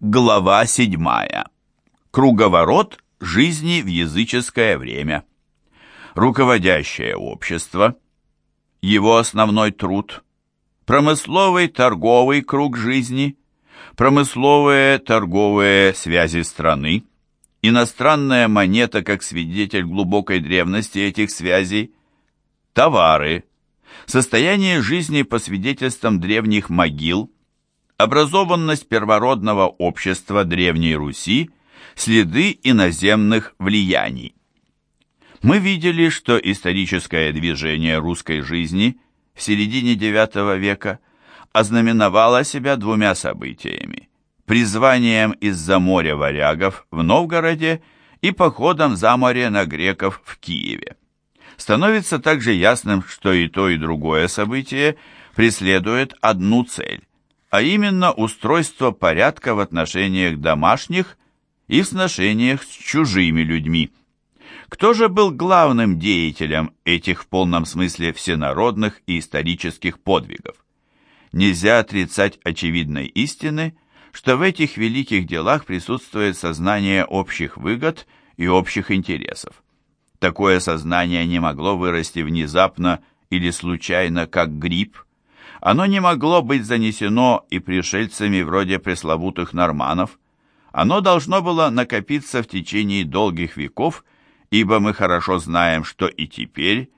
Глава 7. Круговорот жизни в языческое время. Руководящее общество. Его основной труд. Промысловый торговый круг жизни. Промысловые торговые связи страны. Иностранная монета как свидетель глубокой древности этих связей. Товары. Состояние жизни по свидетельствам древних могил – образованность первородного общества Древней Руси, следы иноземных влияний. Мы видели, что историческое движение русской жизни в середине IX века ознаменовало себя двумя событиями – призванием из-за моря варягов в Новгороде и походом за море на греков в Киеве. Становится также ясным, что и то, и другое событие преследует одну цель а именно устройство порядка в отношениях домашних и в сношениях с чужими людьми. Кто же был главным деятелем этих в полном смысле всенародных и исторических подвигов? Нельзя отрицать очевидной истины, что в этих великих делах присутствует сознание общих выгод и общих интересов. Такое сознание не могло вырасти внезапно или случайно, как гриб – оно не могло быть занесено и пришельцами вроде пресловутых норманов. Оно должно было накопиться в течение долгих веков, ибо мы хорошо знаем, что и теперь,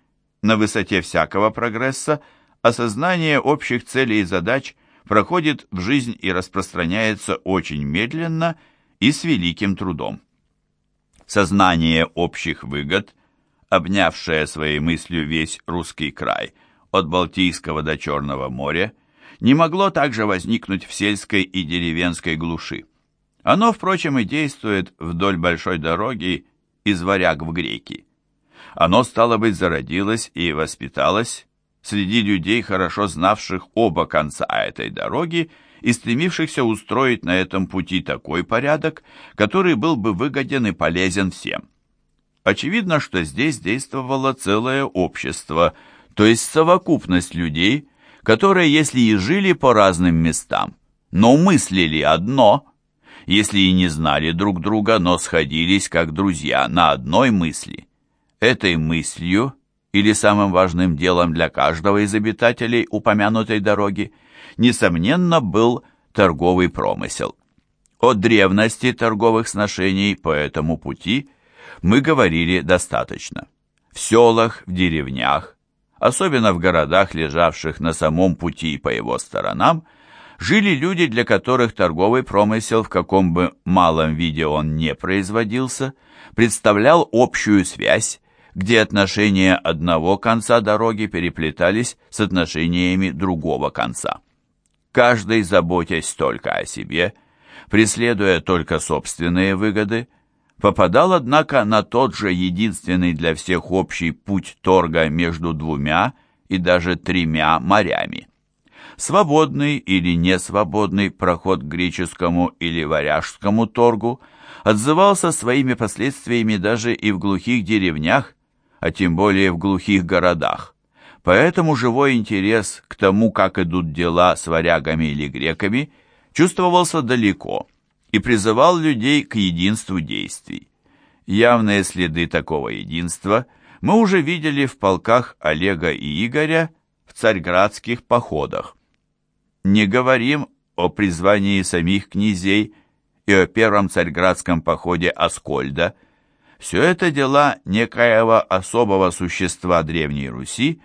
на высоте всякого прогресса, осознание общих целей и задач проходит в жизнь и распространяется очень медленно и с великим трудом. Сознание общих выгод, обнявшее своей мыслью весь русский край – от Балтийского до Черного моря не могло также возникнуть в сельской и деревенской глуши. Оно, впрочем, и действует вдоль большой дороги из варяг в греки. Оно, стало быть, зародилось и воспиталось среди людей, хорошо знавших оба конца этой дороги и стремившихся устроить на этом пути такой порядок, который был бы выгоден и полезен всем. Очевидно, что здесь действовало целое общество – то есть совокупность людей, которые, если и жили по разным местам, но мыслили одно, если и не знали друг друга, но сходились как друзья на одной мысли. Этой мыслью, или самым важным делом для каждого из обитателей упомянутой дороги, несомненно, был торговый промысел. О древности торговых сношений по этому пути мы говорили достаточно. В селах, в деревнях, особенно в городах, лежавших на самом пути по его сторонам, жили люди, для которых торговый промысел, в каком бы малом виде он не производился, представлял общую связь, где отношения одного конца дороги переплетались с отношениями другого конца. Каждый, заботясь только о себе, преследуя только собственные выгоды, попадал, однако, на тот же единственный для всех общий путь торга между двумя и даже тремя морями. Свободный или несвободный проход к греческому или варяжскому торгу отзывался своими последствиями даже и в глухих деревнях, а тем более в глухих городах. Поэтому живой интерес к тому, как идут дела с варягами или греками, чувствовался далеко – и призывал людей к единству действий. Явные следы такого единства мы уже видели в полках Олега и Игоря в царьградских походах. Не говорим о призвании самих князей и о первом царьградском походе Аскольда. Все это дела некоего особого существа Древней Руси,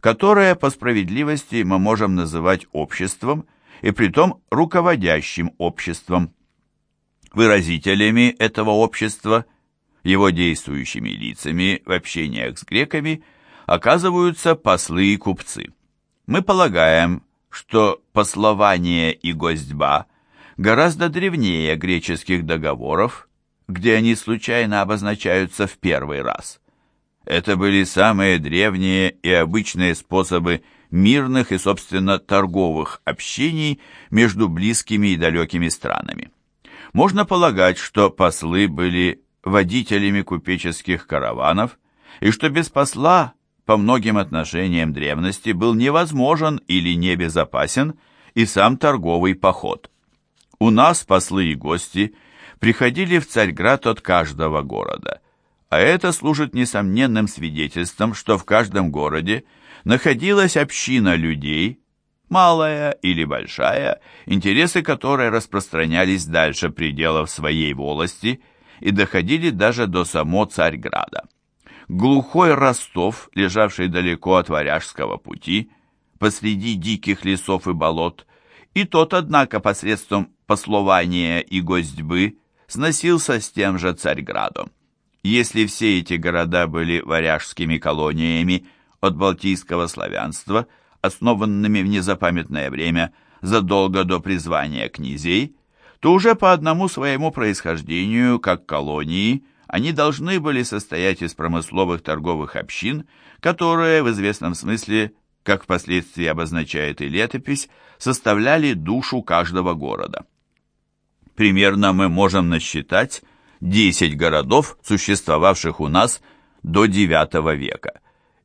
которое по справедливости мы можем называть обществом, и притом руководящим обществом. Выразителями этого общества, его действующими лицами в общениях с греками, оказываются послы и купцы. Мы полагаем, что послование и гостьба гораздо древнее греческих договоров, где они случайно обозначаются в первый раз. Это были самые древние и обычные способы мирных и, собственно, торговых общений между близкими и далекими странами. Можно полагать, что послы были водителями купеческих караванов, и что без посла по многим отношениям древности был невозможен или небезопасен и сам торговый поход. У нас послы и гости приходили в Царьград от каждого города, а это служит несомненным свидетельством, что в каждом городе находилась община людей, малая или большая, интересы которой распространялись дальше пределов своей волости и доходили даже до само Царьграда. Глухой Ростов, лежавший далеко от Варяжского пути, посреди диких лесов и болот, и тот, однако, посредством послования и гостьбы сносился с тем же Царьградом. Если все эти города были варяжскими колониями от балтийского славянства, основанными в незапамятное время задолго до призвания князей, то уже по одному своему происхождению, как колонии, они должны были состоять из промысловых торговых общин, которые в известном смысле как впоследствии обозначает и летопись, составляли душу каждого города. Примерно мы можем насчитать 10 городов, существовавших у нас до IX века.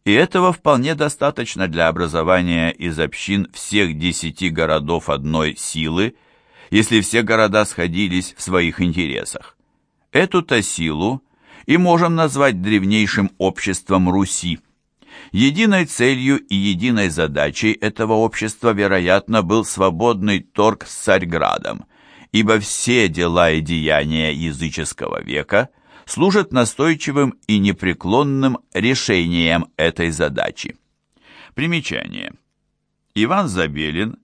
И этого вполне достаточно для образования из общин всех 10 городов одной силы, если все города сходились в своих интересах. Эту-то силу и можем назвать древнейшим обществом Руси. Единой целью и единой задачей этого общества, вероятно, был свободный торг с Царьградом, ибо все дела и деяния языческого века служат настойчивым и непреклонным решением этой задачи. Примечание. Иван Забелин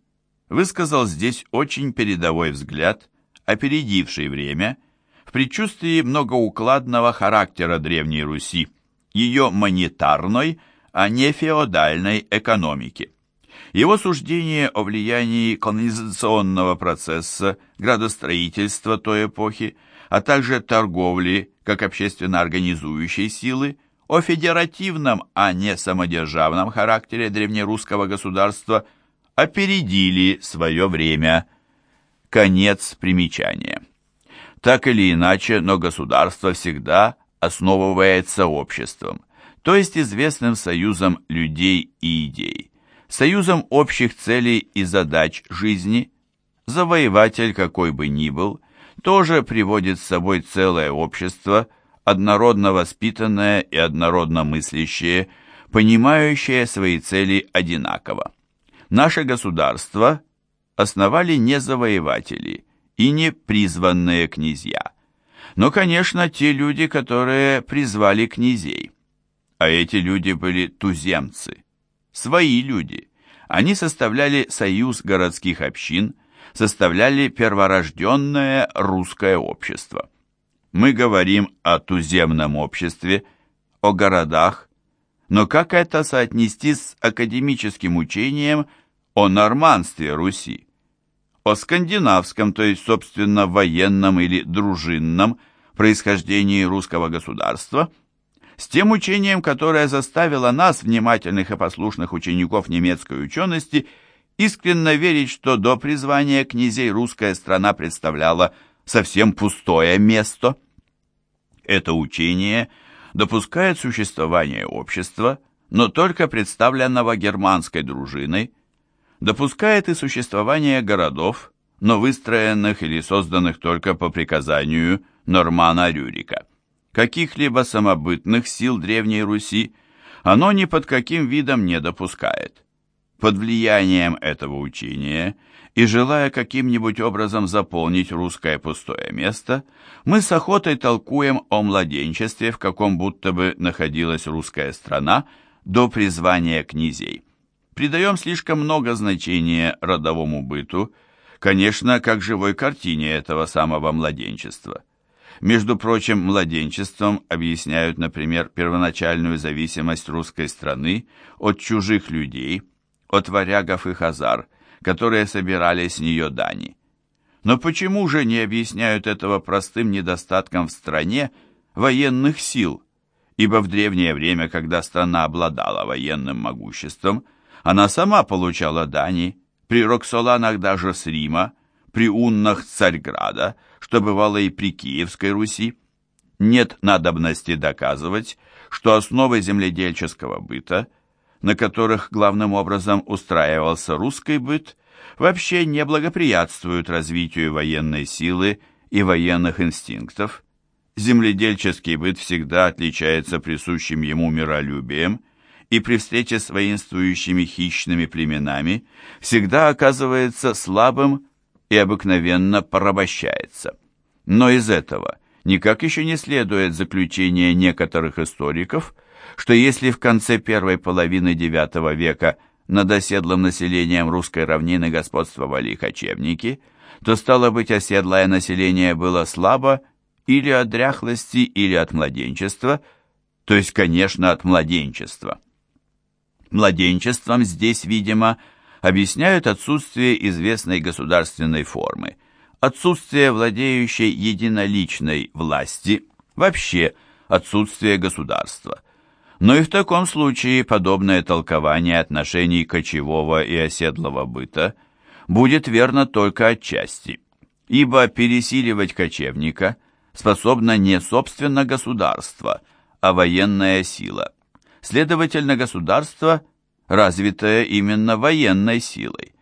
высказал здесь очень передовой взгляд, опередивший время, в предчувствии многоукладного характера Древней Руси, ее монетарной – а не феодальной экономики. Его суждение о влиянии колонизационного процесса, градостроительства той эпохи, а также торговли как общественно организующей силы, о федеративном, а не самодержавном характере древнерусского государства опередили свое время. Конец примечания. Так или иначе, но государство всегда основывается обществом то есть известным союзом людей и идей, союзом общих целей и задач жизни, завоеватель какой бы ни был, тоже приводит с собой целое общество, однородно воспитанное и однородно мыслящее, понимающее свои цели одинаково. Наше государство основали не завоеватели и не призванные князья, но, конечно, те люди, которые призвали князей. А эти люди были туземцы, свои люди. Они составляли союз городских общин, составляли перворожденное русское общество. Мы говорим о туземном обществе, о городах, но как это соотнести с академическим учением о норманстве Руси? О скандинавском, то есть, собственно, военном или дружинном происхождении русского государства – с тем учением, которое заставило нас, внимательных и послушных учеников немецкой учености, искренне верить, что до призвания князей русская страна представляла совсем пустое место. Это учение допускает существование общества, но только представленного германской дружиной, допускает и существование городов, но выстроенных или созданных только по приказанию Нормана Рюрика каких-либо самобытных сил Древней Руси оно ни под каким видом не допускает. Под влиянием этого учения и желая каким-нибудь образом заполнить русское пустое место, мы с охотой толкуем о младенчестве, в каком будто бы находилась русская страна до призвания князей. Придаем слишком много значения родовому быту, конечно, как живой картине этого самого младенчества. Между прочим, младенчеством объясняют, например, первоначальную зависимость русской страны от чужих людей, от варягов и хазар, которые собирали с нее дани. Но почему же не объясняют этого простым недостатком в стране военных сил? Ибо в древнее время, когда страна обладала военным могуществом, она сама получала дани, при Роксоланах даже с Рима, при Уннах Царьграда – что бывало и при Киевской Руси, нет надобности доказывать, что основы земледельческого быта, на которых главным образом устраивался русский быт, вообще не благоприятствуют развитию военной силы и военных инстинктов. Земледельческий быт всегда отличается присущим ему миролюбием и при встрече с воинствующими хищными племенами всегда оказывается слабым и обыкновенно порабощается. Но из этого никак еще не следует заключение некоторых историков, что если в конце первой половины IX века над оседлым населением русской равнины господствовали кочевники, то, стало быть, оседлое население было слабо или от дряхлости, или от младенчества, то есть, конечно, от младенчества. Младенчеством здесь, видимо, объясняют отсутствие известной государственной формы, отсутствие владеющей единоличной власти, вообще отсутствие государства. Но и в таком случае подобное толкование отношений кочевого и оседлого быта будет верно только отчасти, ибо пересиливать кочевника способно не собственно государство, а военная сила. Следовательно, государство, развитое именно военной силой.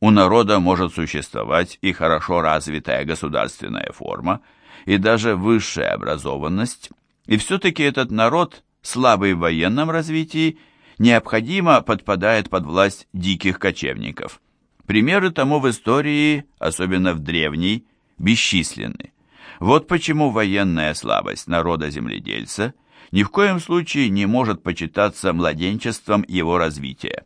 У народа может существовать и хорошо развитая государственная форма, и даже высшая образованность, и все-таки этот народ, слабый в военном развитии, необходимо подпадает под власть диких кочевников. Примеры тому в истории, особенно в древней, бесчисленны. Вот почему военная слабость народа-земледельца – ни в коем случае не может почитаться младенчеством его развития.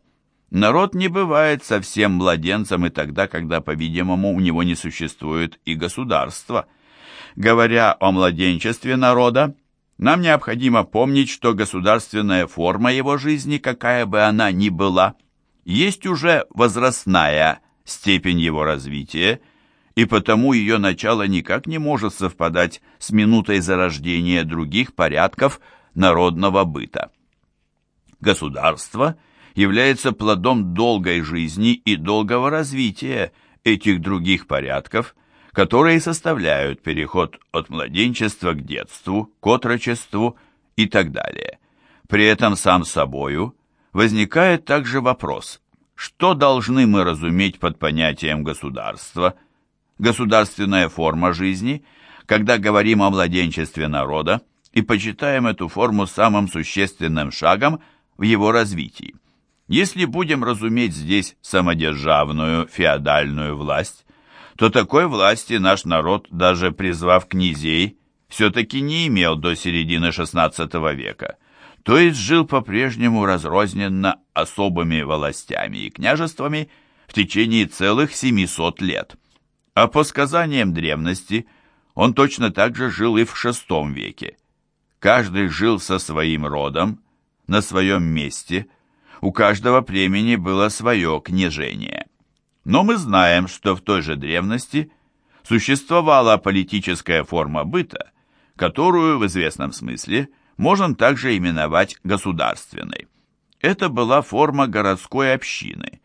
Народ не бывает совсем младенцем и тогда, когда, по-видимому, у него не существует и государства. Говоря о младенчестве народа, нам необходимо помнить, что государственная форма его жизни, какая бы она ни была, есть уже возрастная степень его развития, и потому ее начало никак не может совпадать с минутой зарождения других порядков народного быта. Государство является плодом долгой жизни и долгого развития этих других порядков, которые составляют переход от младенчества к детству, к отрочеству и так далее. При этом сам собою возникает также вопрос, что должны мы разуметь под понятием государства – государственная форма жизни, когда говорим о младенчестве народа и почитаем эту форму самым существенным шагом в его развитии. Если будем разуметь здесь самодержавную феодальную власть, то такой власти наш народ, даже призвав князей, все-таки не имел до середины XVI века, то есть жил по-прежнему разрозненно особыми властями и княжествами в течение целых 700 лет. А по сказаниям древности, он точно так же жил и в VI веке. Каждый жил со своим родом, на своем месте, у каждого племени было свое княжение. Но мы знаем, что в той же древности существовала политическая форма быта, которую в известном смысле можно также именовать государственной. Это была форма городской общины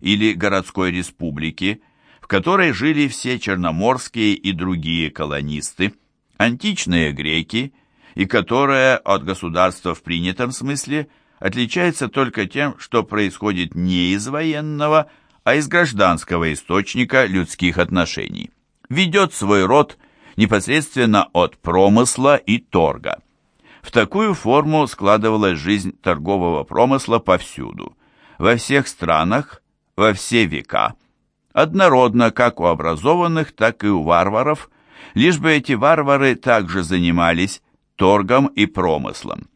или городской республики, в которой жили все черноморские и другие колонисты, античные греки, и которая от государства в принятом смысле отличается только тем, что происходит не из военного, а из гражданского источника людских отношений. Ведет свой род непосредственно от промысла и торга. В такую форму складывалась жизнь торгового промысла повсюду, во всех странах, во все века – однородно как у образованных, так и у варваров, лишь бы эти варвары также занимались торгом и промыслом.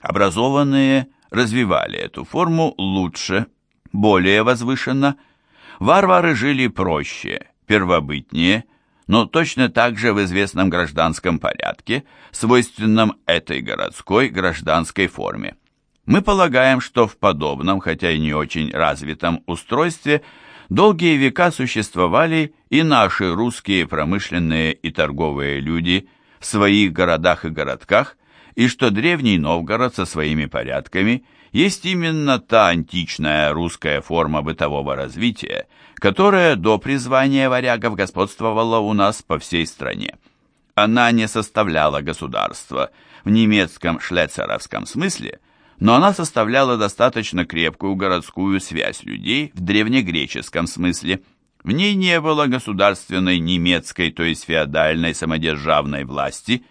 Образованные развивали эту форму лучше, более возвышенно. Варвары жили проще, первобытнее, но точно так же в известном гражданском порядке, свойственном этой городской гражданской форме. Мы полагаем, что в подобном, хотя и не очень развитом устройстве – долгие века существовали и наши русские промышленные и торговые люди в своих городах и городках, и что древний Новгород со своими порядками есть именно та античная русская форма бытового развития, которая до призвания варягов господствовала у нас по всей стране. Она не составляла государства в немецком шлецеровском смысле, но она составляла достаточно крепкую городскую связь людей в древнегреческом смысле. В ней не было государственной немецкой, то есть феодальной самодержавной власти,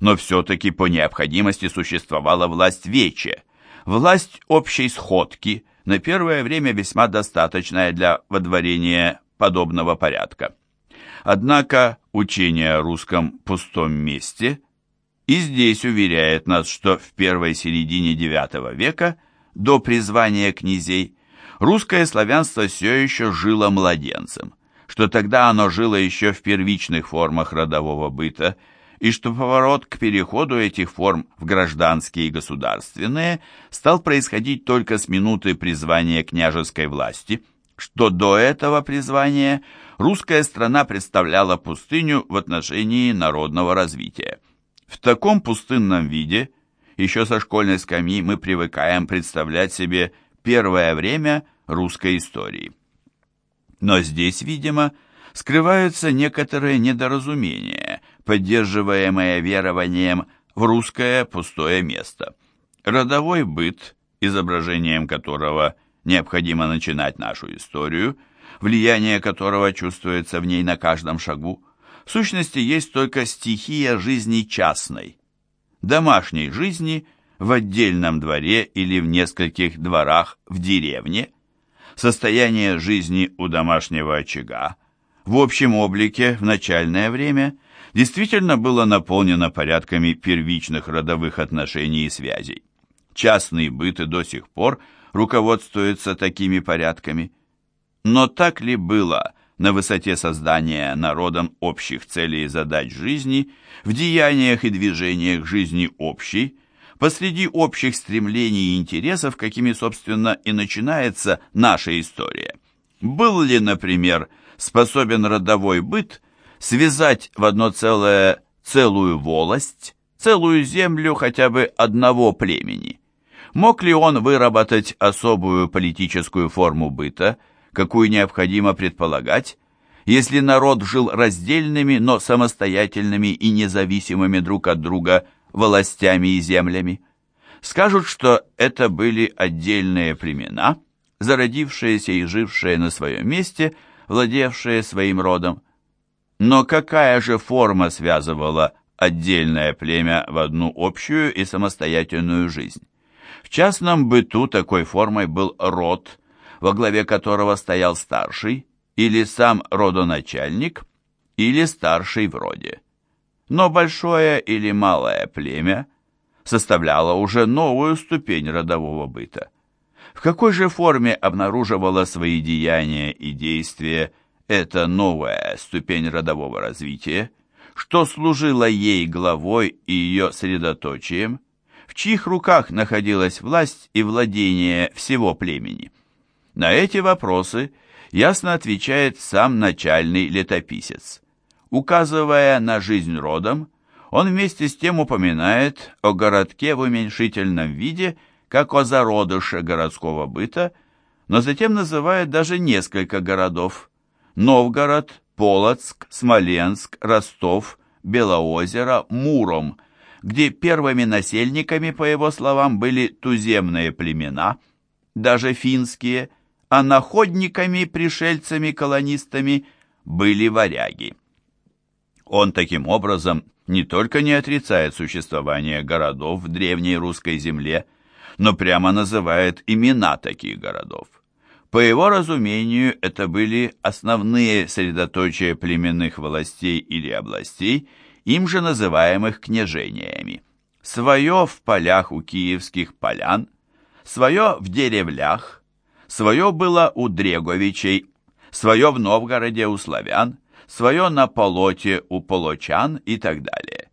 но все-таки по необходимости существовала власть вече, власть общей сходки, на первое время весьма достаточная для водворения подобного порядка. Однако учение о русском пустом месте и здесь уверяет нас, что в первой середине IX века, до призвания князей, русское славянство все еще жило младенцем, что тогда оно жило еще в первичных формах родового быта, и что поворот к переходу этих форм в гражданские и государственные стал происходить только с минуты призвания княжеской власти, что до этого призвания русская страна представляла пустыню в отношении народного развития. В таком пустынном виде, еще со школьной скамьи, мы привыкаем представлять себе первое время русской истории. Но здесь, видимо, скрываются некоторые недоразумения, поддерживаемые верованием в русское пустое место. Родовой быт, изображением которого необходимо начинать нашу историю, влияние которого чувствуется в ней на каждом шагу, в сущности есть только стихия жизни частной, домашней жизни в отдельном дворе или в нескольких дворах в деревне, состояние жизни у домашнего очага, в общем облике в начальное время действительно было наполнено порядками первичных родовых отношений и связей. Частный быт и до сих пор руководствуется такими порядками. Но так ли было – на высоте создания народом общих целей и задач жизни, в деяниях и движениях жизни общей, посреди общих стремлений и интересов, какими, собственно, и начинается наша история. Был ли, например, способен родовой быт связать в одно целое целую волость, целую землю хотя бы одного племени? Мог ли он выработать особую политическую форму быта – какую необходимо предполагать, если народ жил раздельными, но самостоятельными и независимыми друг от друга властями и землями. Скажут, что это были отдельные племена, зародившиеся и жившие на своем месте, владевшие своим родом. Но какая же форма связывала отдельное племя в одну общую и самостоятельную жизнь? В частном быту такой формой был род – во главе которого стоял старший, или сам родоначальник, или старший в роде. Но большое или малое племя составляло уже новую ступень родового быта. В какой же форме обнаруживала свои деяния и действия эта новая ступень родового развития, что служило ей главой и ее средоточием, в чьих руках находилась власть и владение всего племени. На эти вопросы ясно отвечает сам начальный летописец. Указывая на жизнь родом, он вместе с тем упоминает о городке в уменьшительном виде, как о зародыше городского быта, но затем называет даже несколько городов – Новгород, Полоцк, Смоленск, Ростов, Белоозеро, Муром, где первыми насельниками, по его словам, были туземные племена, даже финские – а находниками, пришельцами, колонистами были варяги. Он таким образом не только не отрицает существование городов в древней русской земле, но прямо называет имена таких городов. По его разумению, это были основные средоточия племенных властей или областей, им же называемых княжениями. Свое в полях у киевских полян, свое в деревлях, Свое было у Дреговичей, свое в Новгороде у славян, свое на Полоте у полочан и так далее.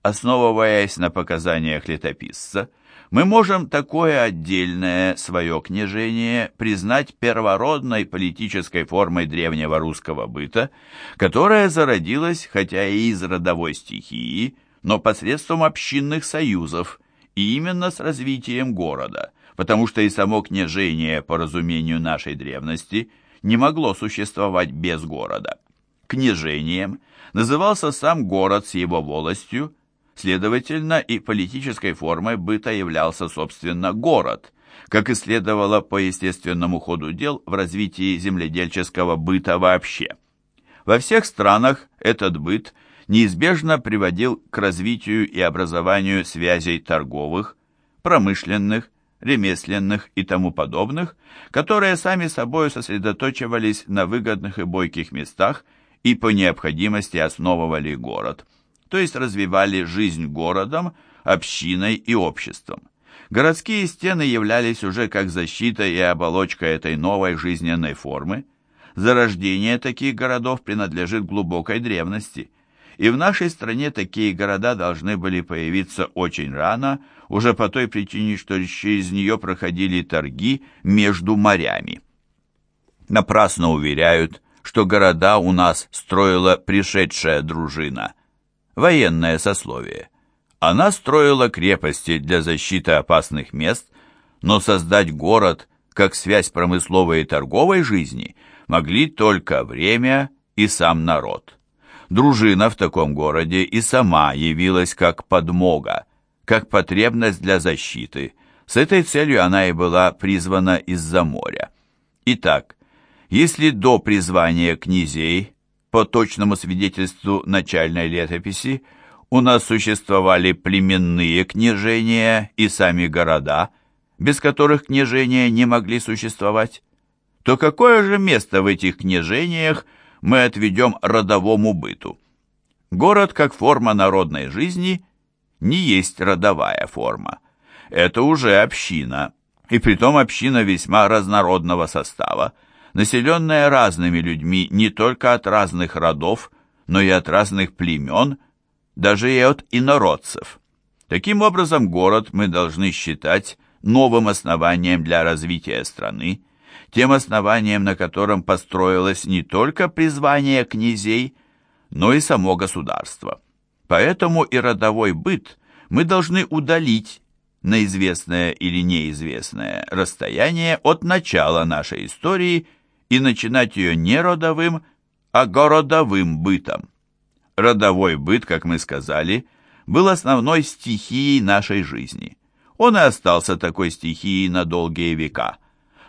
Основываясь на показаниях летописца, мы можем такое отдельное свое княжение признать первородной политической формой древнего русского быта, которая зародилась, хотя и из родовой стихии, но посредством общинных союзов, и именно с развитием города – потому что и само княжение, по разумению нашей древности, не могло существовать без города. Княжением назывался сам город с его волостью, Следовательно, и политической формой быта являлся, собственно, город, как и следовало по естественному ходу дел в развитии земледельческого быта вообще. Во всех странах этот быт неизбежно приводил к развитию и образованию связей торговых, промышленных, ремесленных и тому подобных, которые сами собой сосредоточивались на выгодных и бойких местах и по необходимости основывали город – то есть развивали жизнь городом, общиной и обществом. Городские стены являлись уже как защита и оболочка этой новой жизненной формы. Зарождение таких городов принадлежит глубокой древности, и в нашей стране такие города должны были появиться очень рано, уже по той причине, что через нее проходили торги между морями. Напрасно уверяют, что города у нас строила пришедшая дружина военное сословие. Она строила крепости для защиты опасных мест, но создать город как связь промысловой и торговой жизни могли только время и сам народ. Дружина в таком городе и сама явилась как подмога, как потребность для защиты. С этой целью она и была призвана из-за моря. Итак, если до призвания князей по точному свидетельству начальной летописи, у нас существовали племенные княжения и сами города, без которых княжения не могли существовать, то какое же место в этих княжениях мы отведем родовому быту? Город как форма народной жизни не есть родовая форма. Это уже община, и притом община весьма разнородного состава, населенная разными людьми не только от разных родов, но и от разных племен, даже и от инородцев. Таким образом, город мы должны считать новым основанием для развития страны, тем основанием, на котором построилось не только призвание князей, но и само государство. Поэтому и родовой быт мы должны удалить на известное или неизвестное расстояние от начала нашей истории – и начинать ее не родовым, а городовым бытом. Родовой быт, как мы сказали, был основной стихией нашей жизни. Он и остался такой стихией на долгие века,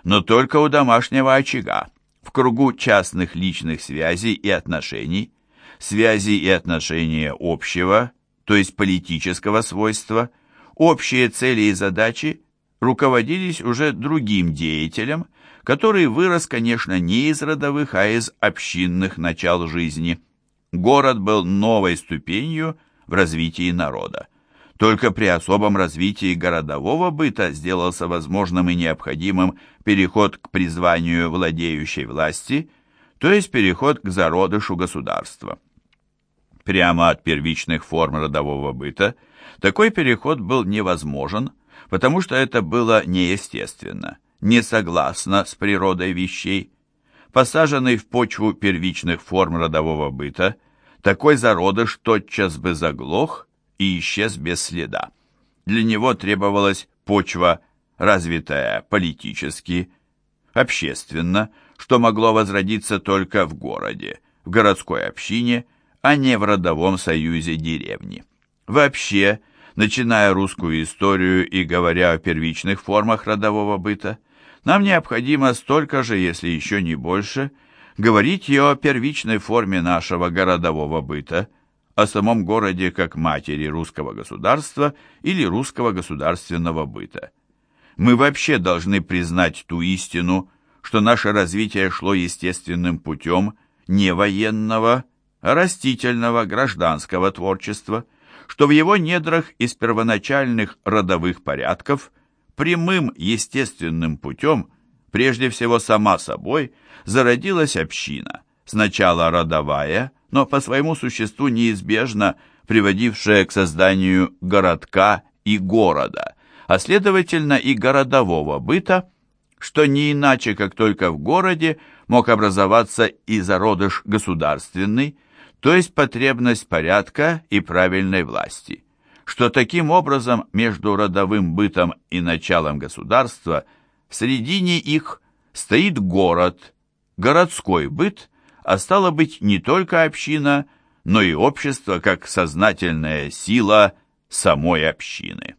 но только у домашнего очага, в кругу частных личных связей и отношений, связей и отношения общего, то есть политического свойства, общие цели и задачи руководились уже другим деятелем, который вырос, конечно, не из родовых, а из общинных начал жизни. Город был новой ступенью в развитии народа. Только при особом развитии городового быта сделался возможным и необходимым переход к призванию владеющей власти, то есть переход к зародышу государства. Прямо от первичных форм родового быта такой переход был невозможен, потому что это было неестественно – не согласно с природой вещей. Посаженный в почву первичных форм родового быта, такой зародыш тотчас бы заглох и исчез без следа. Для него требовалась почва, развитая политически, общественно, что могло возродиться только в городе, в городской общине, а не в родовом союзе деревни. Вообще, начиная русскую историю и говоря о первичных формах родового быта, нам необходимо столько же, если еще не больше, говорить и о первичной форме нашего городового быта, о самом городе как матери русского государства или русского государственного быта. Мы вообще должны признать ту истину, что наше развитие шло естественным путем не военного, а растительного гражданского творчества, что в его недрах из первоначальных родовых порядков – прямым естественным путем, прежде всего сама собой, зародилась община, сначала родовая, но по своему существу неизбежно приводившая к созданию городка и города, а следовательно и городового быта, что не иначе, как только в городе мог образоваться и зародыш государственный, то есть потребность порядка и правильной власти что таким образом между родовым бытом и началом государства в середине их стоит город, городской быт, а стало быть не только община, но и общество как сознательная сила самой общины.